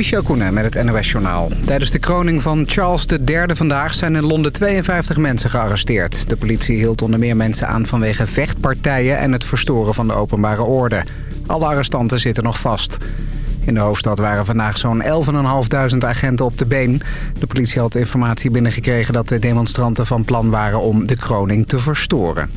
Michel Koenen met het NOS-journaal. Tijdens de kroning van Charles III vandaag zijn in Londen 52 mensen gearresteerd. De politie hield onder meer mensen aan vanwege vechtpartijen... en het verstoren van de openbare orde. Alle arrestanten zitten nog vast. In de hoofdstad waren vandaag zo'n 11.500 agenten op de been. De politie had informatie binnengekregen dat de demonstranten van plan waren om de kroning te verstoren.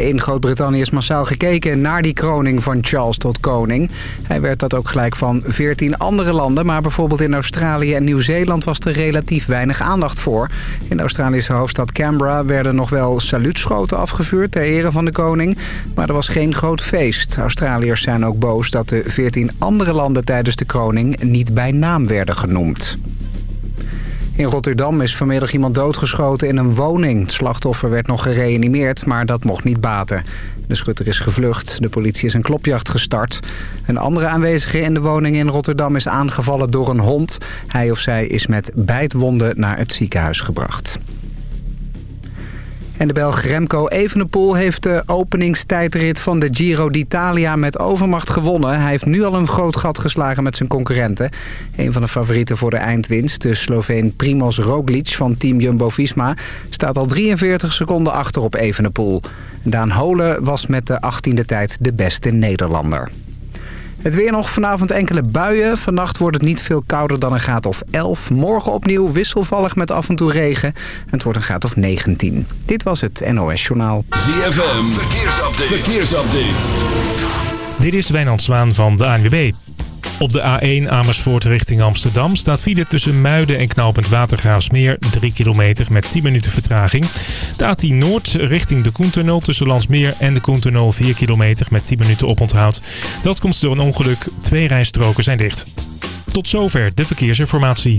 In Groot-Brittannië is massaal gekeken naar die kroning van Charles tot koning. Hij werd dat ook gelijk van 14 andere landen. Maar bijvoorbeeld in Australië en Nieuw-Zeeland was er relatief weinig aandacht voor. In de Australische hoofdstad Canberra werden nog wel saluutschoten afgevuurd ter ere van de koning. Maar er was geen groot feest. Australiërs zijn ook boos dat de 14 andere landen tijdens de kroning niet bij naam werden genoemd. In Rotterdam is vanmiddag iemand doodgeschoten in een woning. Het slachtoffer werd nog gereanimeerd, maar dat mocht niet baten. De schutter is gevlucht. De politie is een klopjacht gestart. Een andere aanwezige in de woning in Rotterdam is aangevallen door een hond. Hij of zij is met bijtwonden naar het ziekenhuis gebracht. En de Belg Remco Evenepoel heeft de openingstijdrit van de Giro d'Italia met overmacht gewonnen. Hij heeft nu al een groot gat geslagen met zijn concurrenten. Een van de favorieten voor de eindwinst, de Sloveen Primoz Roglic van team Jumbo-Visma... staat al 43 seconden achter op Evenepoel. Daan Holen was met de 18e tijd de beste Nederlander. Het weer nog vanavond enkele buien. Vannacht wordt het niet veel kouder dan een graad of 11. Morgen opnieuw wisselvallig met af en toe regen. Het wordt een graad of 19. Dit was het NOS Journaal. ZFM, verkeersupdate. verkeersupdate. Dit is Wijnand Zwaan van de ANWB. Op de A1 Amersfoort richting Amsterdam staat file tussen Muiden en Knoopend Watergraafsmeer 3 kilometer met 10 minuten vertraging. De A10 Noord richting de Koentunnel tussen Landsmeer en de Koentunnel 4 kilometer met 10 minuten oponthoud. Dat komt door een ongeluk. Twee rijstroken zijn dicht. Tot zover de verkeersinformatie.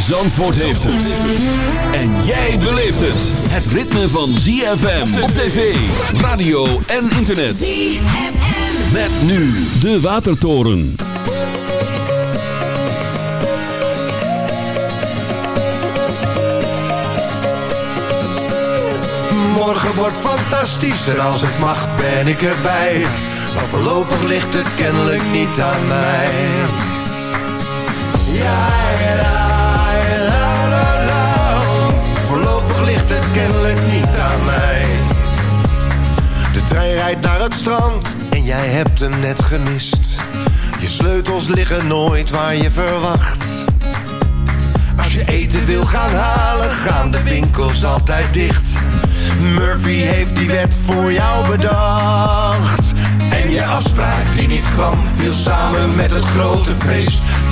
Zandvoort heeft het. En jij beleeft het. Het ritme van ZFM op tv, radio en internet. ZFM. Met nu de Watertoren. Morgen wordt fantastisch en als het mag ben ik erbij. Maar voorlopig ligt het kennelijk niet aan mij. Ja, ja, Kennelijk niet aan mij. De trein rijdt naar het strand en jij hebt hem net gemist. Je sleutels liggen nooit waar je verwacht. Als je eten wil gaan halen, gaan de winkels altijd dicht. Murphy heeft die wet voor jou bedacht. En je afspraak die niet kwam, viel samen met het grote feest.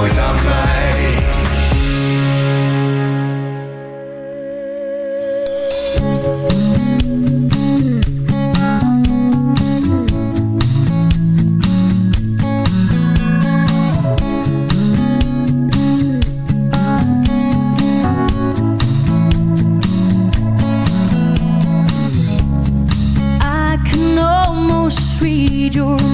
nooit aan mij. read your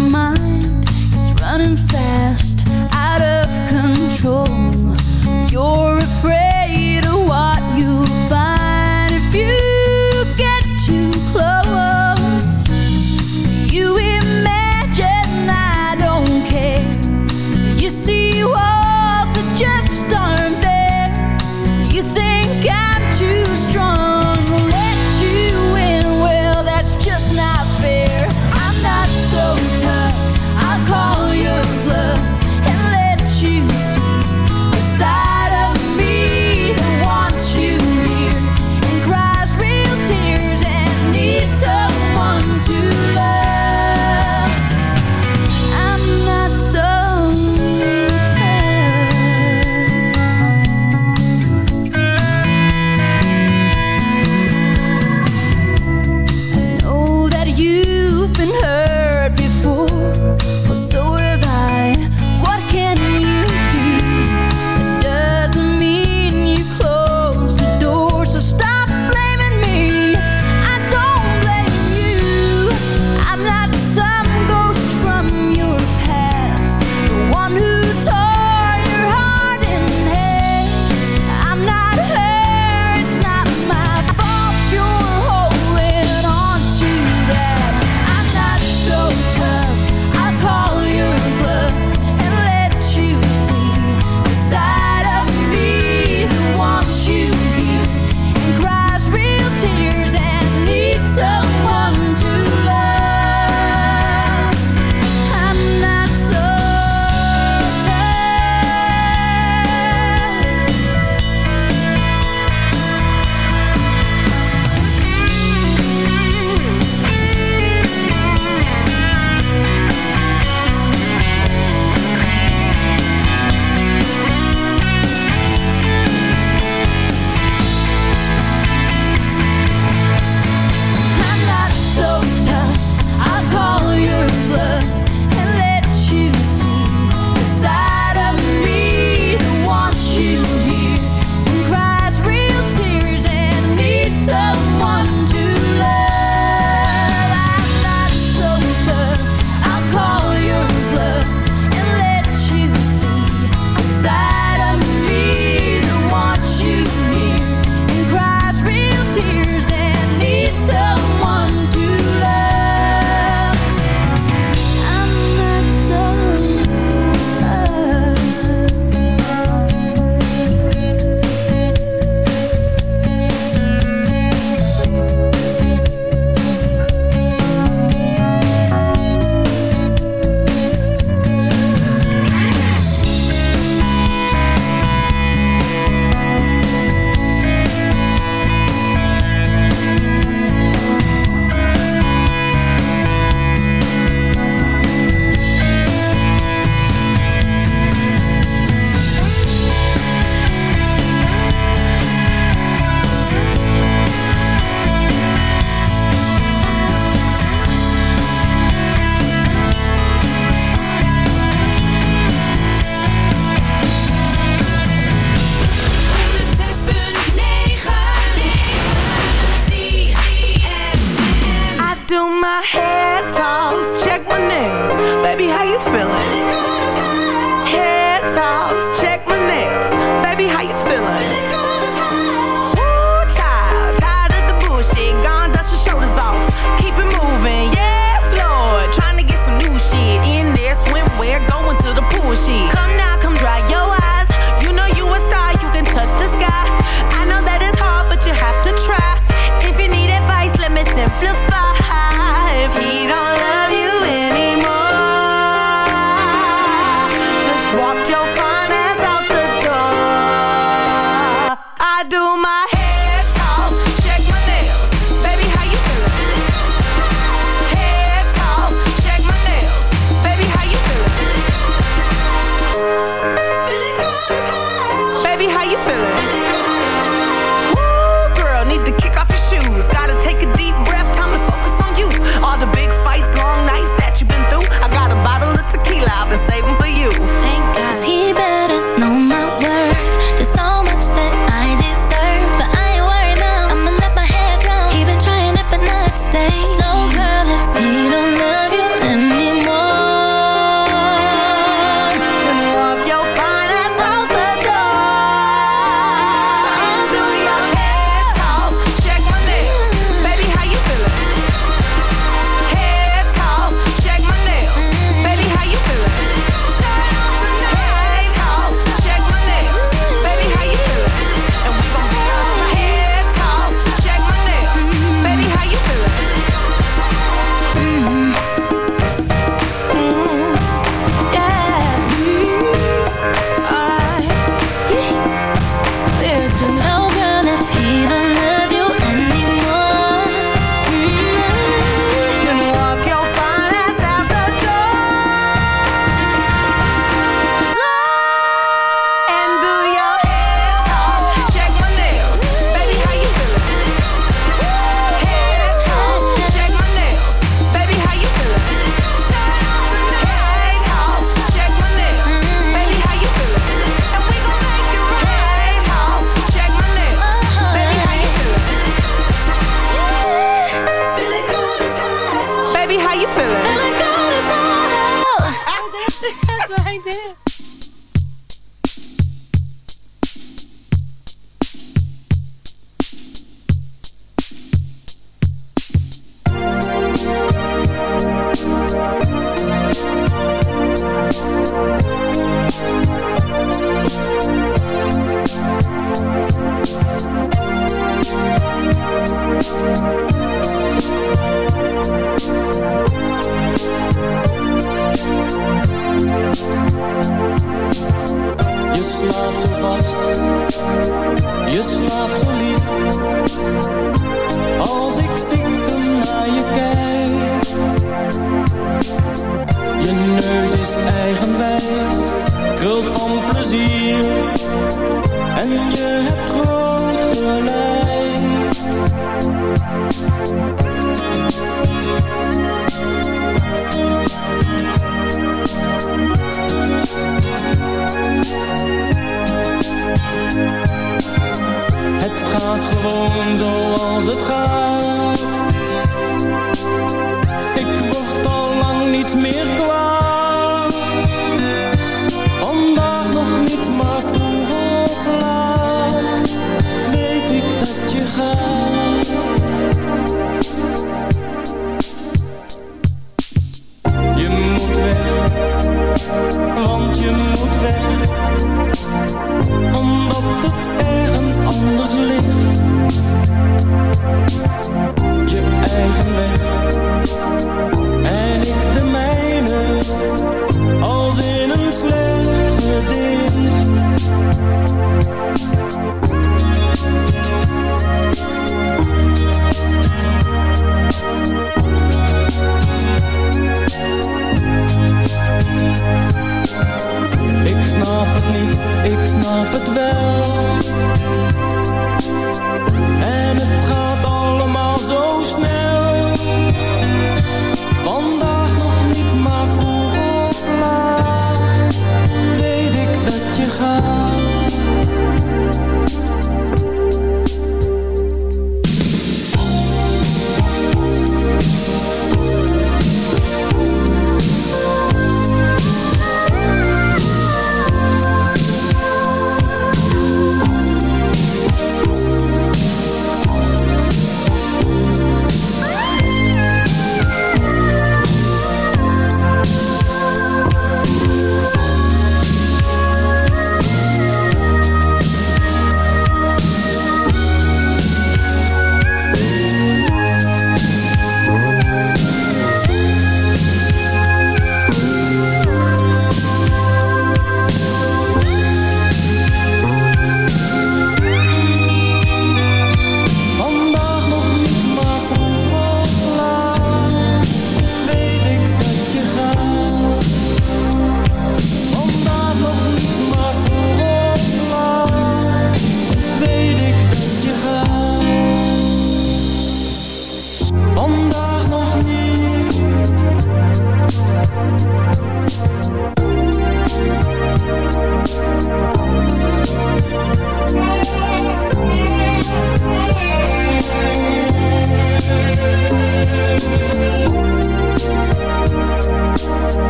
106.9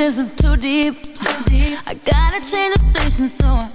this is too deep. Too deep. I gotta change the station so I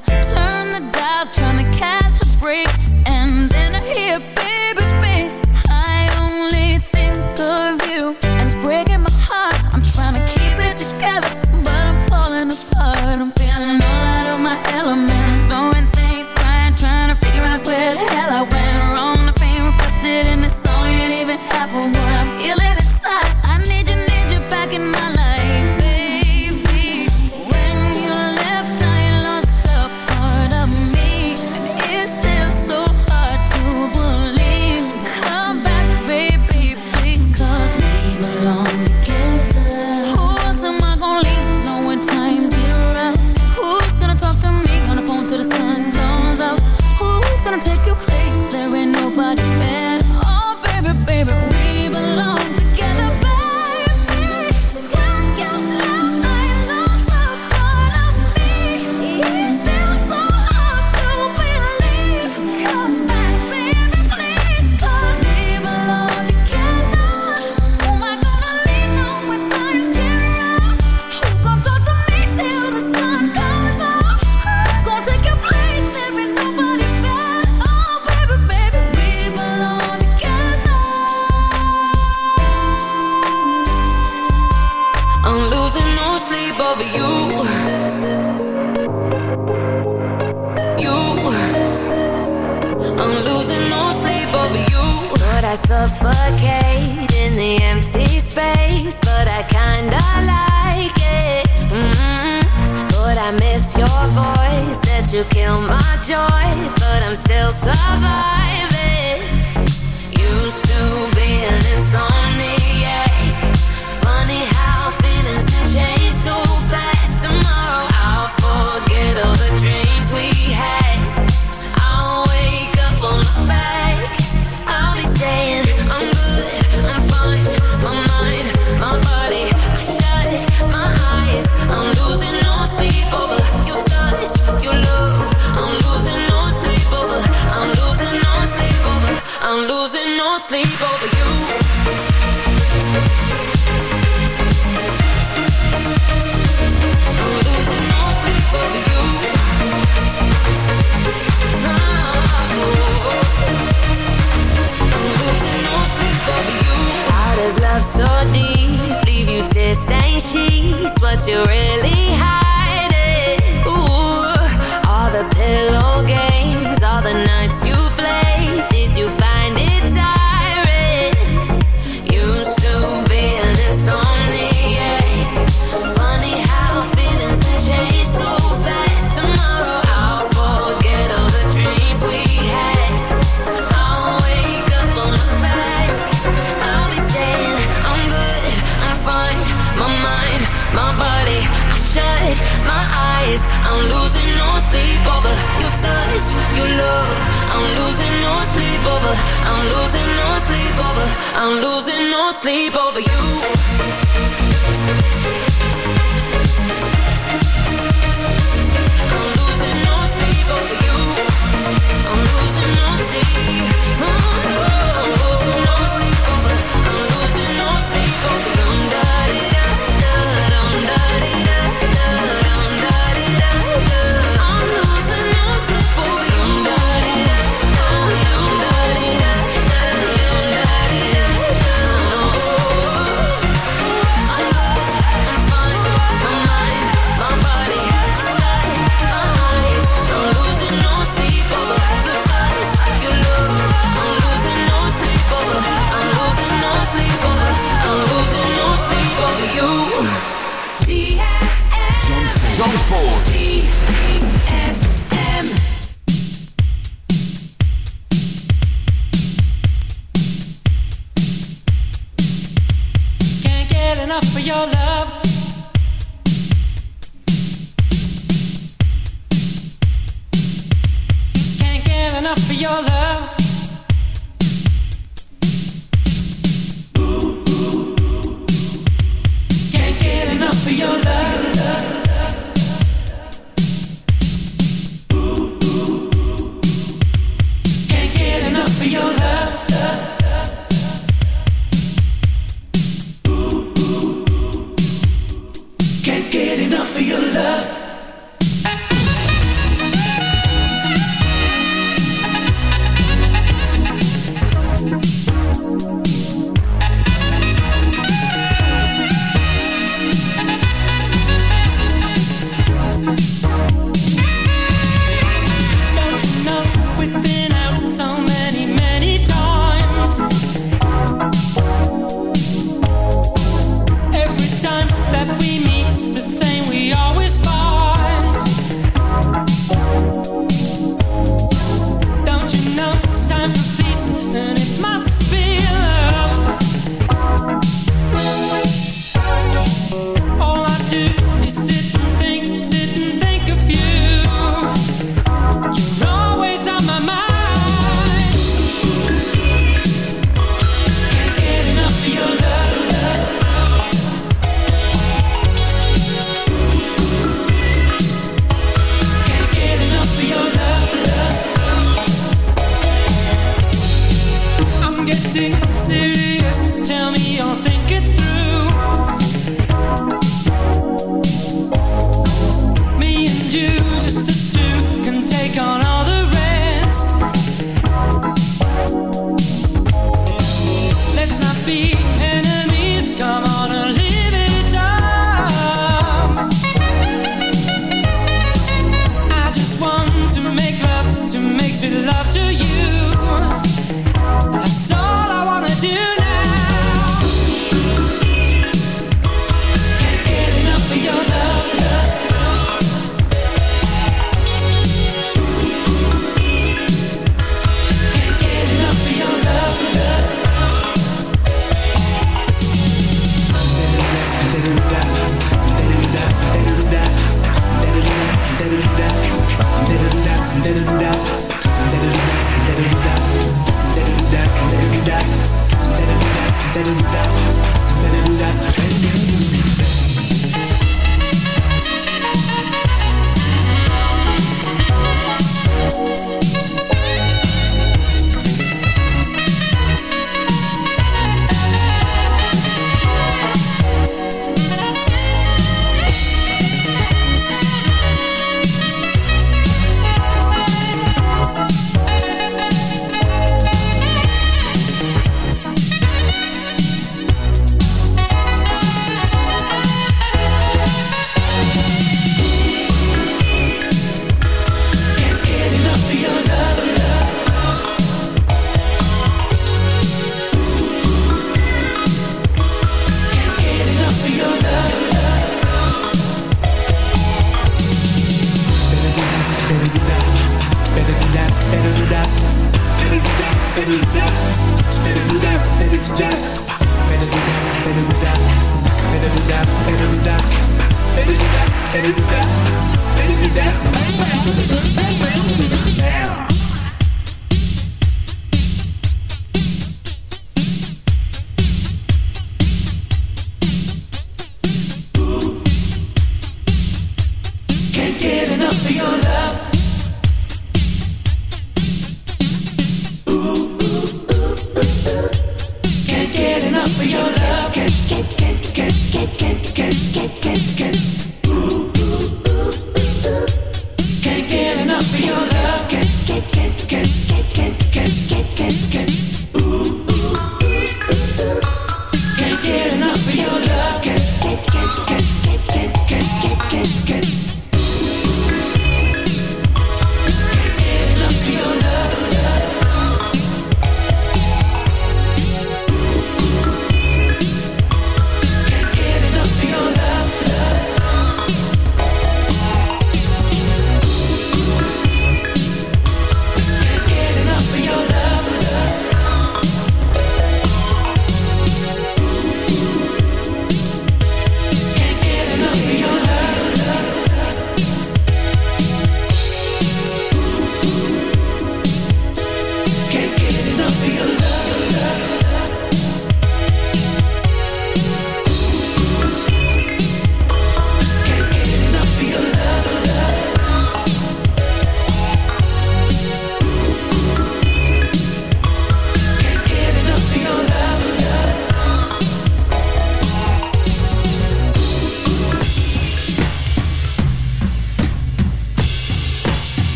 do that, they do.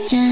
Question.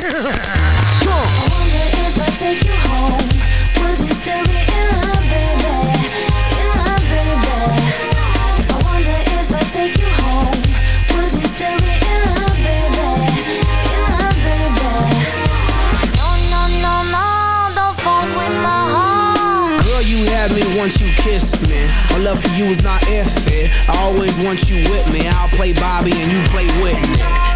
love for you is not fall with my arms. Girl, you have me once you kiss me. I love you, it's not if I always want you with me. I'll play Bobby and you play Whitney.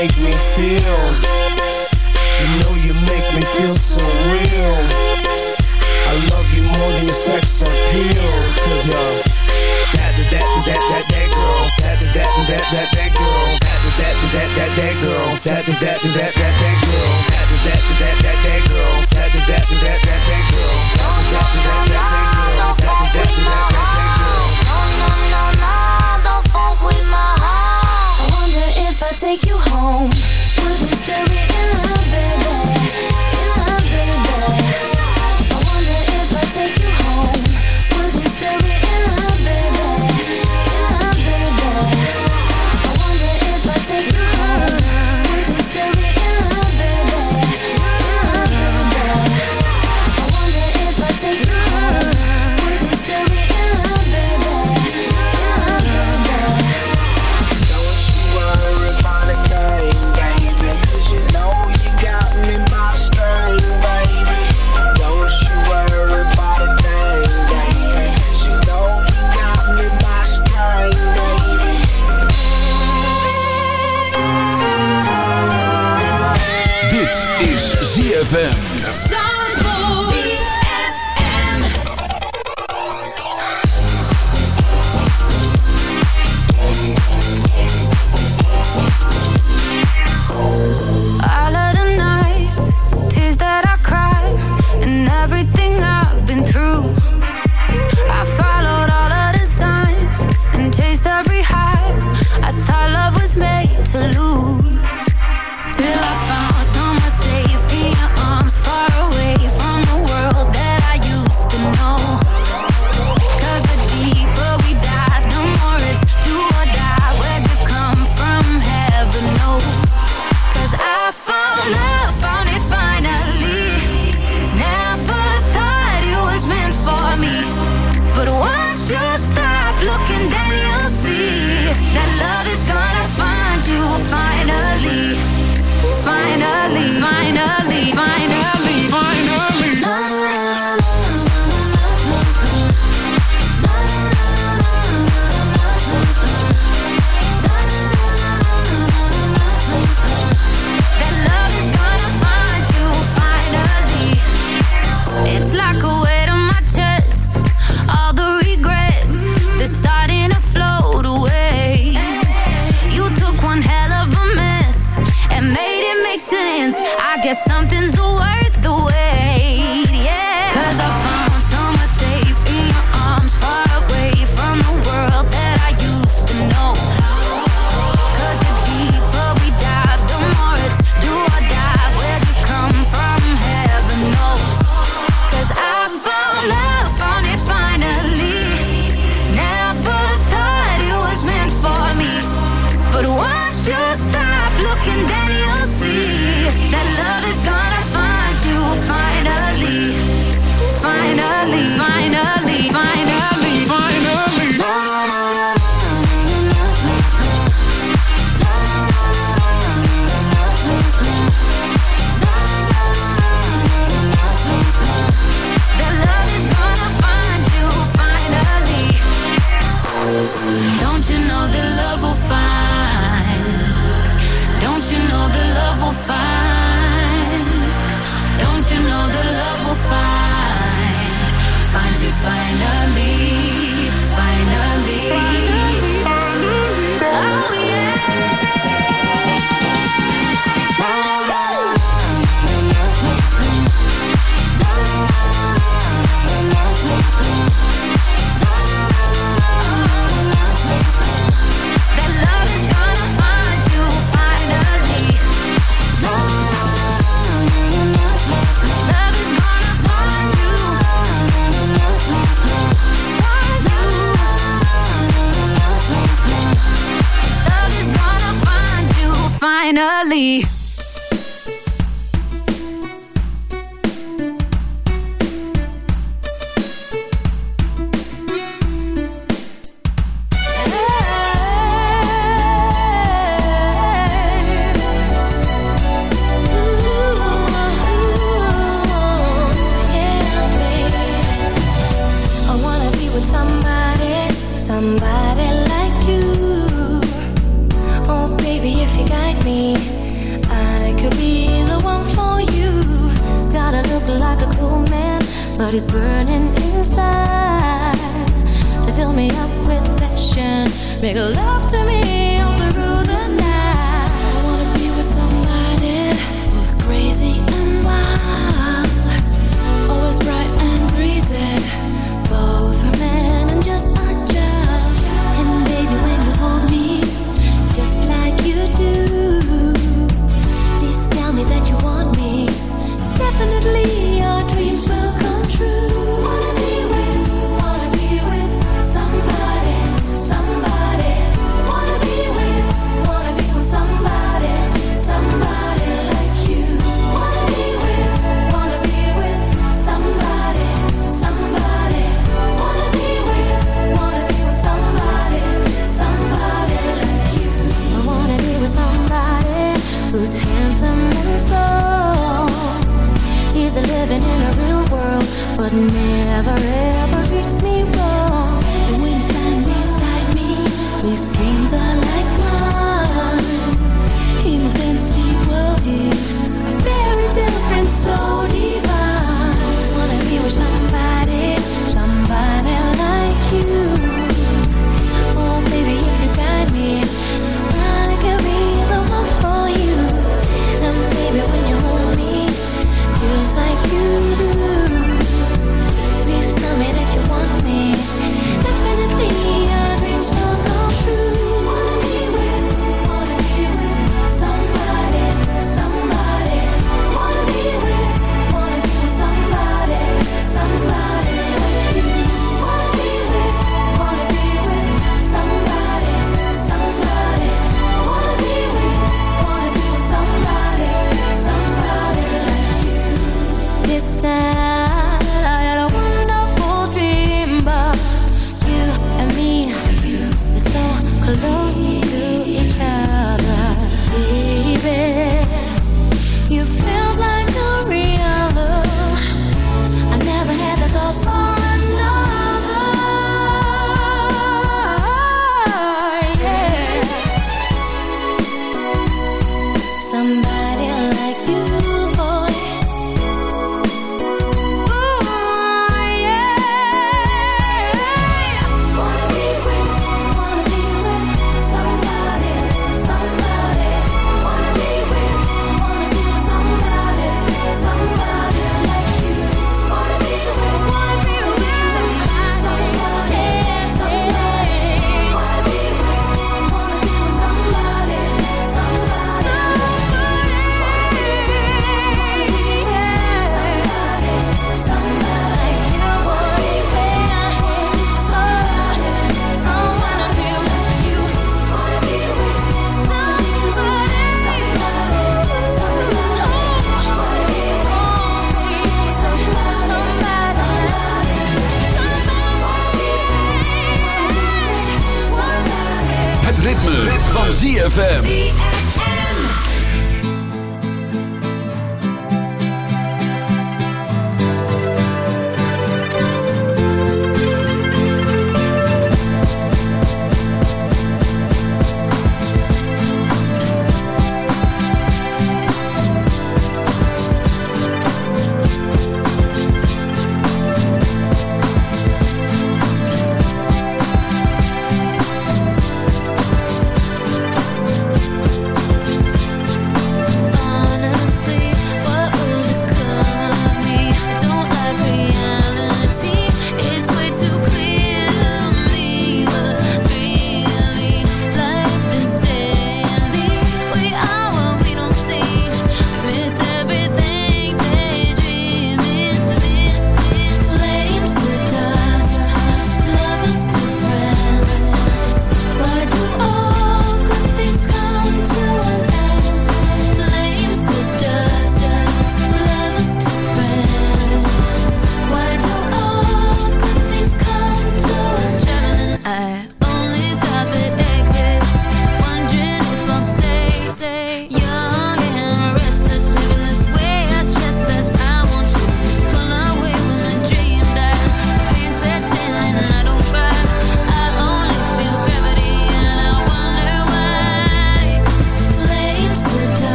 Make me feel. You know you make me feel so real.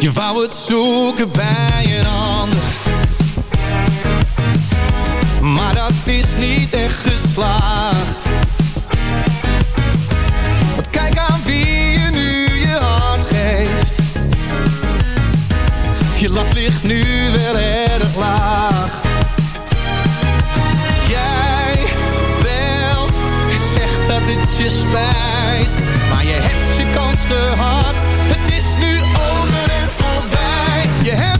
Je wou het zoeken bij een ander. Maar dat is niet echt geslaagd. Want kijk aan wie je nu je hart geeft. Je lap ligt nu wel erg laag. Jij belt, je zegt dat het je spijt. Maar je hebt je kans gehad. You have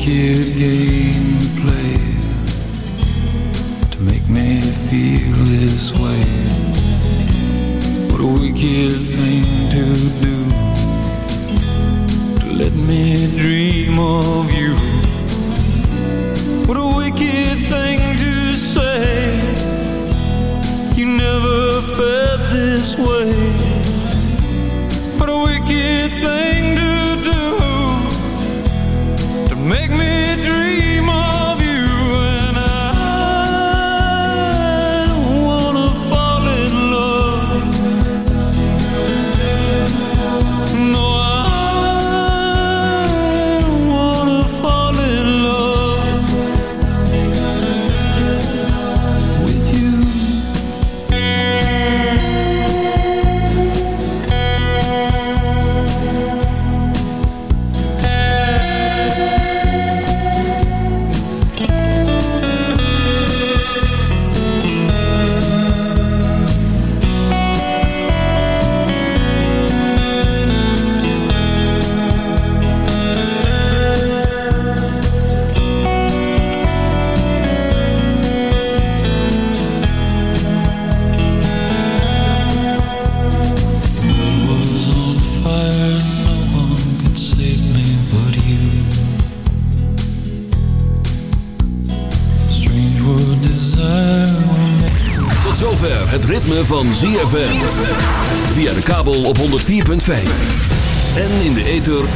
wicked game.